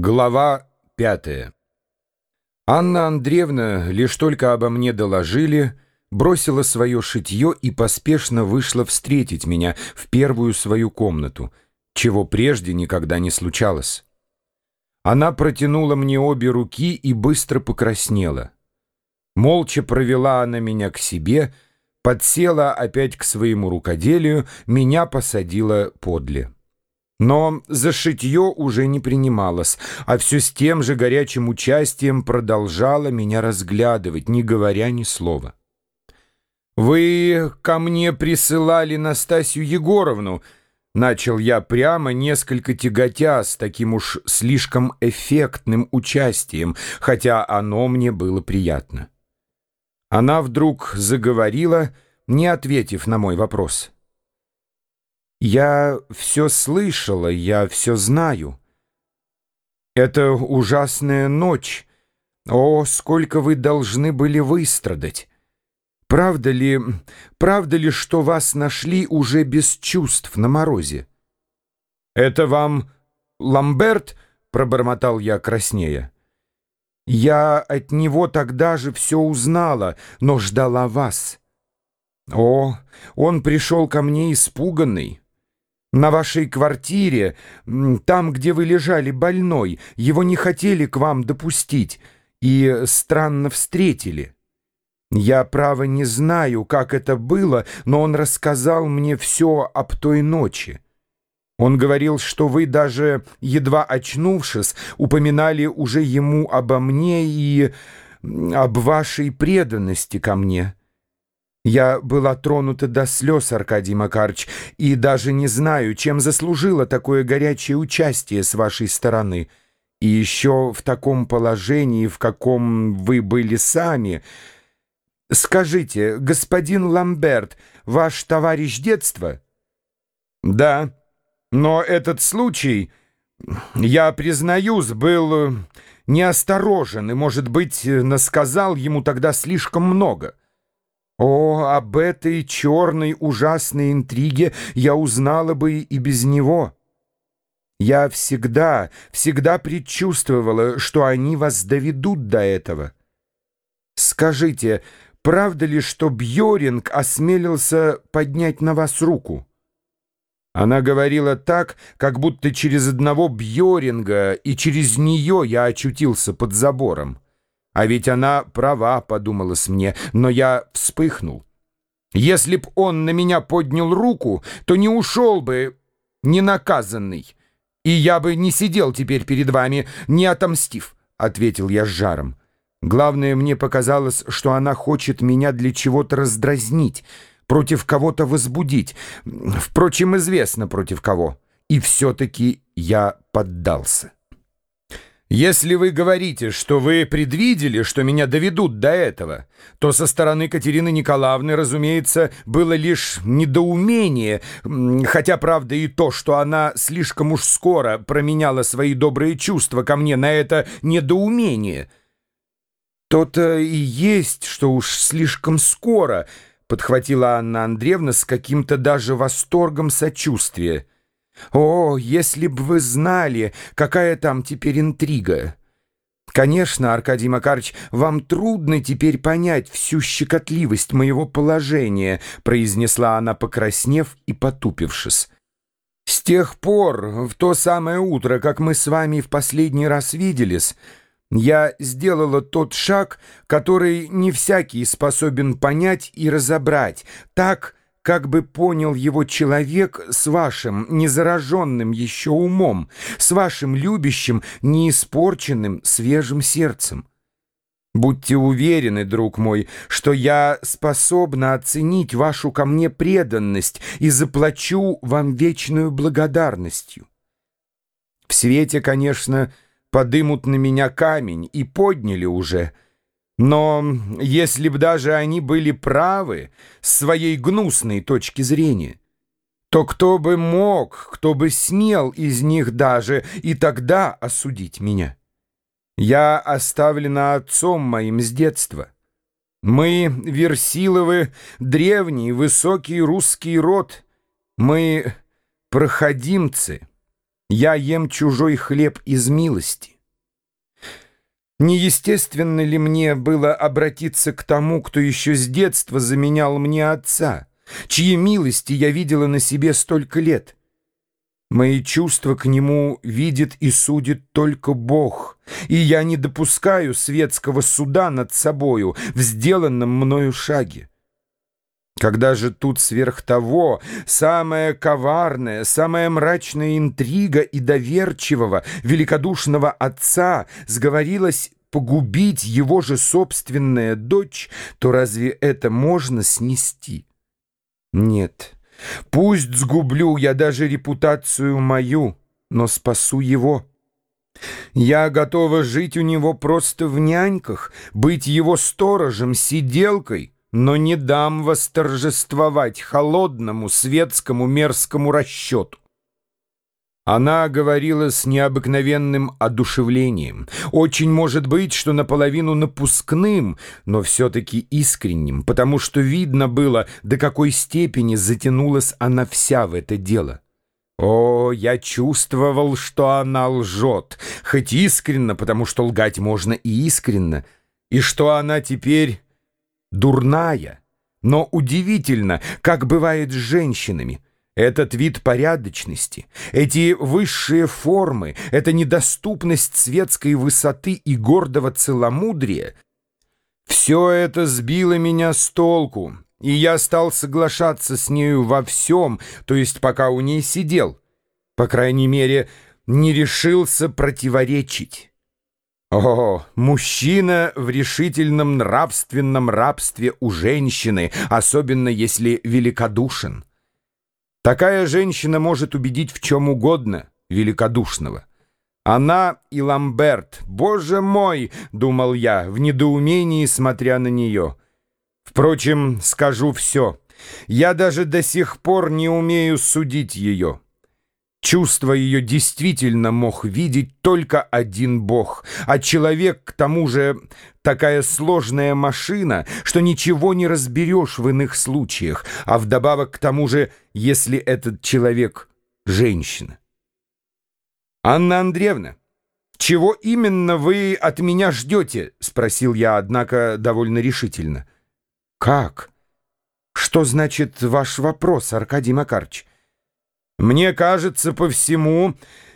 Глава пятая Анна Андреевна, лишь только обо мне доложили, бросила свое шитье и поспешно вышла встретить меня в первую свою комнату, чего прежде никогда не случалось. Она протянула мне обе руки и быстро покраснела. Молча провела она меня к себе, подсела опять к своему рукоделию, меня посадила подле. Но за шитье уже не принималось, а все с тем же горячим участием продолжала меня разглядывать, не говоря ни слова. «Вы ко мне присылали Настасью Егоровну», — начал я прямо, несколько тяготя с таким уж слишком эффектным участием, хотя оно мне было приятно. Она вдруг заговорила, не ответив на мой вопрос. Я все слышала, я все знаю. Это ужасная ночь. О, сколько вы должны были выстрадать! Правда ли, правда ли, что вас нашли уже без чувств на морозе? Это вам Ламберт, пробормотал я краснея. Я от него тогда же все узнала, но ждала вас. О, он пришел ко мне испуганный. На вашей квартире, там, где вы лежали больной, его не хотели к вам допустить и странно встретили. Я, право, не знаю, как это было, но он рассказал мне все об той ночи. Он говорил, что вы даже, едва очнувшись, упоминали уже ему обо мне и об вашей преданности ко мне. Я была тронута до слез, Аркадий Макарыч, и даже не знаю, чем заслужило такое горячее участие с вашей стороны. И еще в таком положении, в каком вы были сами. Скажите, господин Ламберт, ваш товарищ детства? Да, но этот случай, я признаюсь, был неосторожен и, может быть, насказал ему тогда слишком много. О, об этой черной ужасной интриге я узнала бы и без него. Я всегда, всегда предчувствовала, что они вас доведут до этого. Скажите, правда ли, что Бьоринг осмелился поднять на вас руку? Она говорила так, как будто через одного Бьоринга и через нее я очутился под забором. А ведь она права, подумалось мне, но я вспыхнул. Если б он на меня поднял руку, то не ушел бы ненаказанный, и я бы не сидел теперь перед вами, не отомстив, — ответил я с жаром. Главное, мне показалось, что она хочет меня для чего-то раздразнить, против кого-то возбудить. Впрочем, известно против кого. И все-таки я поддался. Если вы говорите, что вы предвидели, что меня доведут до этого, то со стороны Катерины Николаевны, разумеется, было лишь недоумение, хотя, правда, и то, что она слишком уж скоро променяла свои добрые чувства ко мне на это недоумение. То-то и есть, что уж слишком скоро, подхватила Анна Андреевна с каким-то даже восторгом сочувствия. О, если бы вы знали, какая там теперь интрига! Конечно, Аркадий Макарович, вам трудно теперь понять всю щекотливость моего положения, произнесла она, покраснев и потупившись. С тех пор, в то самое утро, как мы с вами в последний раз виделись, я сделала тот шаг, который не всякий способен понять и разобрать, так, как бы понял его человек с вашим незараженным еще умом, с вашим любящим, неиспорченным, свежим сердцем. Будьте уверены, друг мой, что я способна оценить вашу ко мне преданность и заплачу вам вечную благодарностью. В свете, конечно, подымут на меня камень и подняли уже — но если б даже они были правы с своей гнусной точки зрения, то кто бы мог, кто бы смел из них даже и тогда осудить меня? Я оставлена отцом моим с детства. Мы, Версиловы, древний, высокий русский род. Мы проходимцы. Я ем чужой хлеб из милости. Неестественно ли мне было обратиться к тому, кто еще с детства заменял мне отца, чьи милости я видела на себе столько лет? Мои чувства к нему видит и судит только Бог, и я не допускаю светского суда над собою в сделанном мною шаге. Когда же тут сверх того самая коварная, самая мрачная интрига и доверчивого, великодушного отца сговорилась погубить его же собственная дочь, то разве это можно снести? Нет, пусть сгублю я даже репутацию мою, но спасу его. Я готова жить у него просто в няньках, быть его сторожем, сиделкой — но не дам восторжествовать холодному, светскому, мерзкому расчету. Она говорила с необыкновенным одушевлением. Очень может быть, что наполовину напускным, но все-таки искренним, потому что видно было, до какой степени затянулась она вся в это дело. О, я чувствовал, что она лжет, хоть искренно, потому что лгать можно и искренно, и что она теперь дурная. Но удивительно, как бывает с женщинами. Этот вид порядочности, эти высшие формы, эта недоступность светской высоты и гордого целомудрия — все это сбило меня с толку, и я стал соглашаться с нею во всем, то есть пока у ней сидел. По крайней мере, не решился противоречить. О, мужчина в решительном нравственном рабстве у женщины, особенно если великодушен. Такая женщина может убедить в чем угодно великодушного. Она и Ламберт, боже мой, думал я, в недоумении смотря на нее. Впрочем, скажу все. Я даже до сих пор не умею судить ее. Чувство ее действительно мог видеть только один бог, а человек, к тому же, такая сложная машина, что ничего не разберешь в иных случаях, а вдобавок к тому же, если этот человек — женщина. «Анна Андреевна, чего именно вы от меня ждете?» — спросил я, однако, довольно решительно. «Как? Что значит ваш вопрос, Аркадий Макарович?» Мне кажется, по всему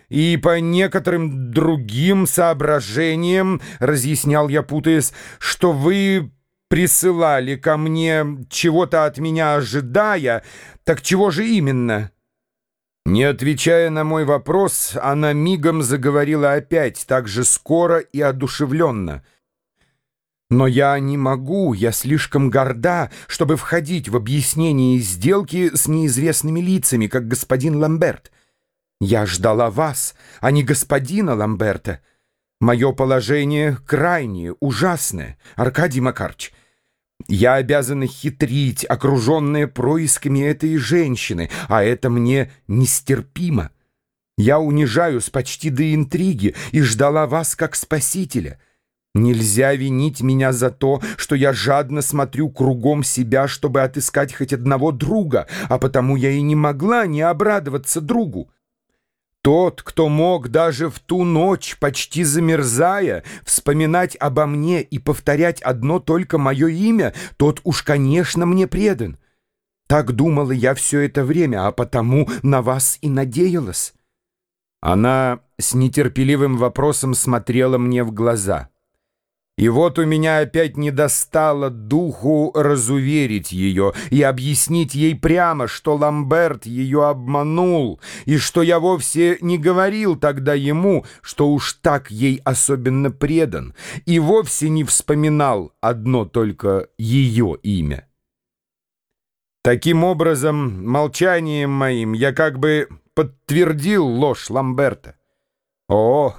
и по некоторым другим соображениям, разъяснял я, путаясь, что вы присылали ко мне чего-то от меня ожидая, так чего же именно?» Не отвечая на мой вопрос, она мигом заговорила опять, так же скоро и одушевленно — но я не могу, я слишком горда, чтобы входить в объяснение сделки с неизвестными лицами, как господин Ламберт. Я ждала вас, а не господина Ламберта. Мое положение крайнее, ужасное, Аркадий Макарч. Я обязана хитрить, окруженная происками этой женщины, а это мне нестерпимо. Я унижаюсь почти до интриги и ждала вас как спасителя — Нельзя винить меня за то, что я жадно смотрю кругом себя, чтобы отыскать хоть одного друга, а потому я и не могла не обрадоваться другу. Тот, кто мог даже в ту ночь, почти замерзая, вспоминать обо мне и повторять одно только мое имя, тот уж, конечно, мне предан. Так думала я все это время, а потому на вас и надеялась. Она с нетерпеливым вопросом смотрела мне в глаза — и вот у меня опять не достало духу разуверить ее и объяснить ей прямо, что Ламберт ее обманул, и что я вовсе не говорил тогда ему, что уж так ей особенно предан, и вовсе не вспоминал одно только ее имя. Таким образом, молчанием моим я как бы подтвердил ложь Ламберта. О,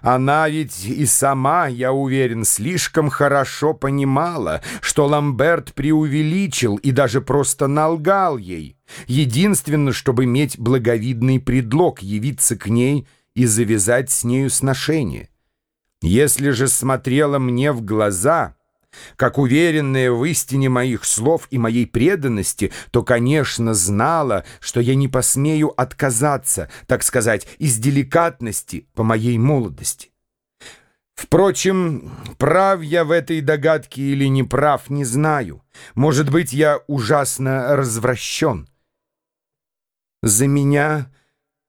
она ведь и сама, я уверен, слишком хорошо понимала, что Ламберт преувеличил и даже просто налгал ей, единственно, чтобы иметь благовидный предлог явиться к ней и завязать с нею сношение. Если же смотрела мне в глаза, Как уверенная в истине моих слов и моей преданности, то, конечно, знала, что я не посмею отказаться, так сказать, из деликатности по моей молодости. Впрочем, прав я в этой догадке или не прав, не знаю. Может быть, я ужасно развращен. За меня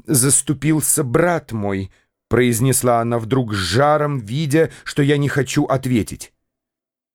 заступился брат мой, произнесла она вдруг с жаром, видя, что я не хочу ответить.